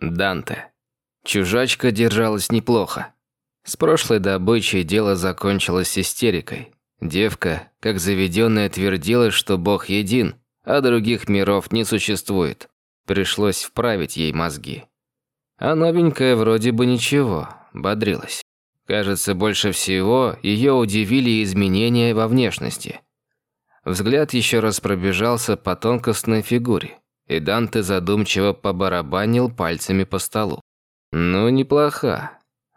Данте. Чужачка держалась неплохо. С прошлой добычей дело закончилось истерикой. Девка, как заведенная, твердила, что Бог един, а других миров не существует. Пришлось вправить ей мозги. А новенькая вроде бы ничего, бодрилась. Кажется, больше всего ее удивили изменения во внешности. Взгляд еще раз пробежался по тонкостной фигуре, и Данте задумчиво побарабанил пальцами по столу. Ну, неплоха.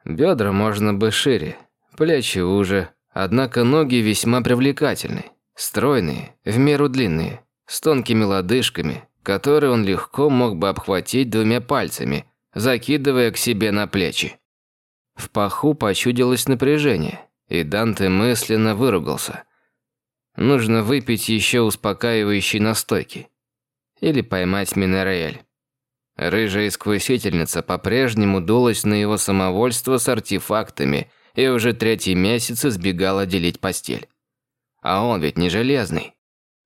Бедра можно бы шире, плечи уже, однако ноги весьма привлекательны, стройные, в меру длинные, с тонкими лодыжками, которые он легко мог бы обхватить двумя пальцами, закидывая к себе на плечи. В паху почудилось напряжение, и Данте мысленно выругался. Нужно выпить еще успокаивающей настойки. Или поймать Минереэль. Рыжая искусительница по-прежнему дулась на его самовольство с артефактами и уже третий месяц избегала делить постель. А он ведь не железный.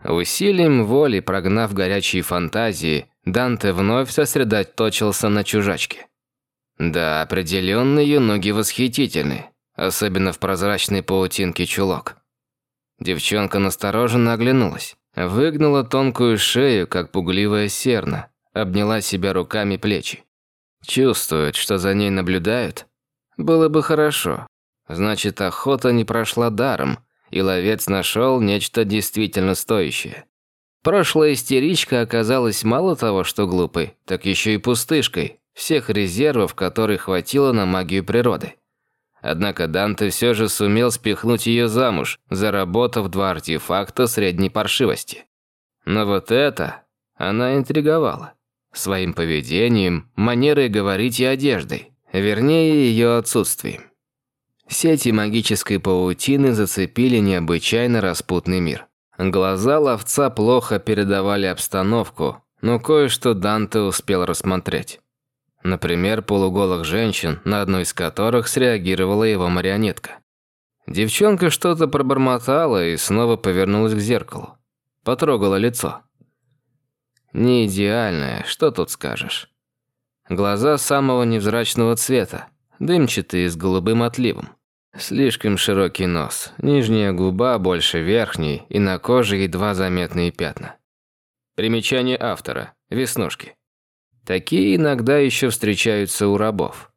Усилием воли, прогнав горячие фантазии, Данте вновь сосредоточился на чужачке. Да, определенно ее ноги восхитительны, особенно в прозрачной паутинке чулок. Девчонка настороженно оглянулась, выгнула тонкую шею, как пугливая серна, обняла себя руками плечи. Чувствует, что за ней наблюдают? Было бы хорошо. Значит, охота не прошла даром, и ловец нашел нечто действительно стоящее. Прошлая истеричка оказалась мало того, что глупой, так еще и пустышкой, всех резервов, которых хватило на магию природы. Однако Данте все же сумел спихнуть ее замуж, заработав два артефакта средней паршивости. Но вот это она интриговала. Своим поведением, манерой говорить и одеждой. Вернее, ее отсутствием. Сети магической паутины зацепили необычайно распутный мир. Глаза ловца плохо передавали обстановку, но кое-что Данте успел рассмотреть. Например, полуголых женщин, на одной из которых среагировала его марионетка. Девчонка что-то пробормотала и снова повернулась к зеркалу. Потрогала лицо. Не идеальное, что тут скажешь. Глаза самого невзрачного цвета, дымчатые с голубым отливом. Слишком широкий нос, нижняя губа больше верхней и на коже едва заметные пятна. Примечание автора. Веснушки. Такие иногда еще встречаются у рабов.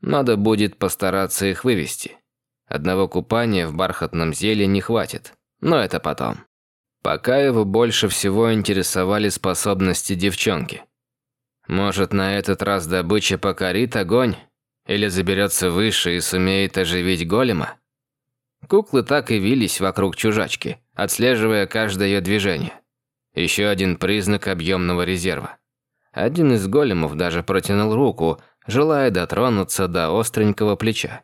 Надо будет постараться их вывести. Одного купания в бархатном зеле не хватит, но это потом. Пока его больше всего интересовали способности девчонки. Может, на этот раз добыча покорит огонь? Или заберется выше и сумеет оживить голема? Куклы так и вились вокруг чужачки, отслеживая каждое ее движение. Еще один признак объемного резерва. Один из големов даже протянул руку, желая дотронуться до остренького плеча.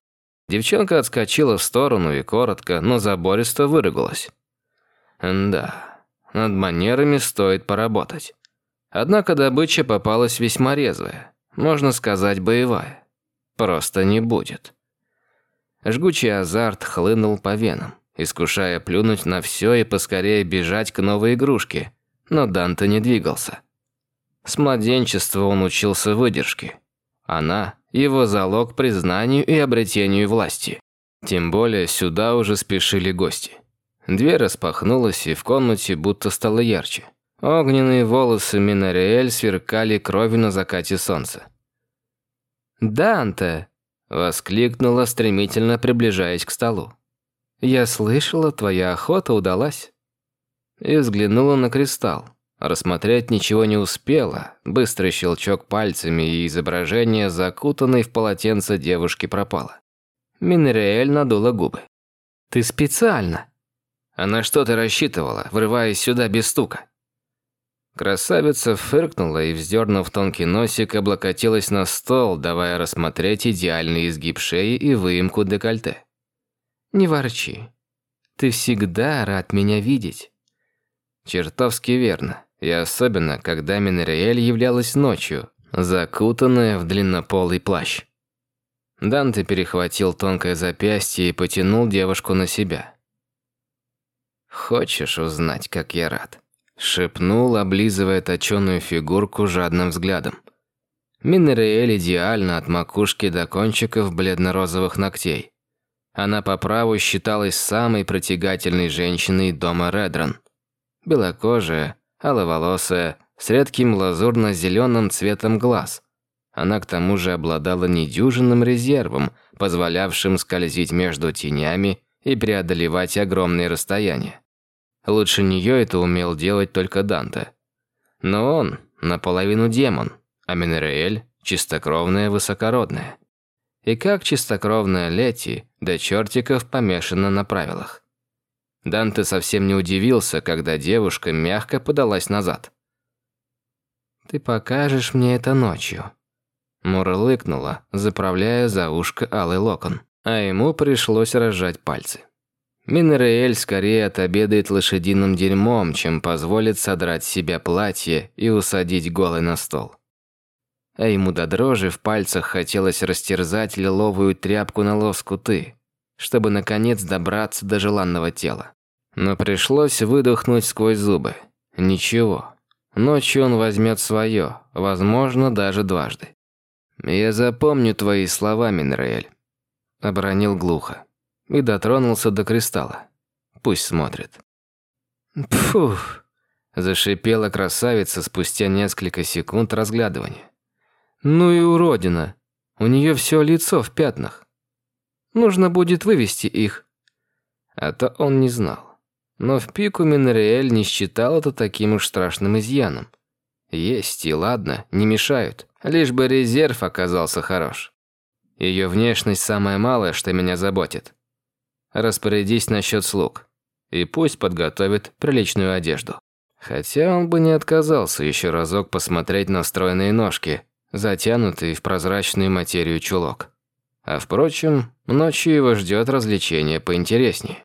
Девчонка отскочила в сторону и коротко, но забористо выругалась. Да, над манерами стоит поработать. Однако добыча попалась весьма резвая, можно сказать, боевая. Просто не будет. Жгучий азарт хлынул по венам, искушая плюнуть на все и поскорее бежать к новой игрушке, но Данте не двигался. С младенчества он учился выдержке. Она – его залог признанию и обретению власти. Тем более сюда уже спешили гости. Дверь распахнулась, и в комнате будто стало ярче. Огненные волосы Минариэль сверкали кровью на закате солнца. «Данте!» – воскликнула, стремительно приближаясь к столу. «Я слышала, твоя охота удалась». И взглянула на кристалл. Рассмотреть ничего не успела. Быстрый щелчок пальцами, и изображение закутанной в полотенце девушки пропало. Минериэль надула губы. «Ты специально?» А на что ты рассчитывала, врываясь сюда без стука?» Красавица фыркнула и, вздернув тонкий носик, облокотилась на стол, давая рассмотреть идеальный изгиб шеи и выемку декольте. «Не ворчи. Ты всегда рад меня видеть». Чертовски верно. И особенно, когда Минериэль являлась ночью, закутанная в длиннополый плащ. Данте перехватил тонкое запястье и потянул девушку на себя. «Хочешь узнать, как я рад?» Шепнул, облизывая точеную фигурку жадным взглядом. Минериэль идеально от макушки до кончиков бледно-розовых ногтей. Она по праву считалась самой притягательной женщиной дома Редрон. Белокожая, аловолосая, с редким лазурно-зеленым цветом глаз. Она к тому же обладала недюжинным резервом, позволявшим скользить между тенями и преодолевать огромные расстояния. Лучше нее это умел делать только Данте. Но он наполовину демон, а Минериэль – чистокровная высокородная. И как чистокровная Лети до чертиков помешана на правилах. Данте совсем не удивился, когда девушка мягко подалась назад. «Ты покажешь мне это ночью», – мурлыкнула, заправляя за ушко алый локон. А ему пришлось разжать пальцы. Минериэль скорее отобедает лошадиным дерьмом, чем позволит содрать с себя платье и усадить голой на стол а ему до дрожи в пальцах хотелось растерзать лиловую тряпку на лоскуты, чтобы наконец добраться до желанного тела. Но пришлось выдохнуть сквозь зубы. Ничего. Ночью он возьмет свое, возможно, даже дважды. «Я запомню твои слова, Минраэль», — обронил глухо и дотронулся до кристалла. Пусть смотрит. «Пфух», — зашипела красавица спустя несколько секунд разглядывания. Ну и уродина. У нее все лицо в пятнах. Нужно будет вывести их. А то он не знал. Но в пику Минериэль не считал это таким уж страшным изъяном. Есть и ладно, не мешают. Лишь бы резерв оказался хорош. Ее внешность самое малое, что меня заботит. Распорядись насчет слуг. И пусть подготовит приличную одежду. Хотя он бы не отказался еще разок посмотреть на стройные ножки, затянутый в прозрачную материю чулок. А впрочем, ночью его ждет развлечение поинтереснее.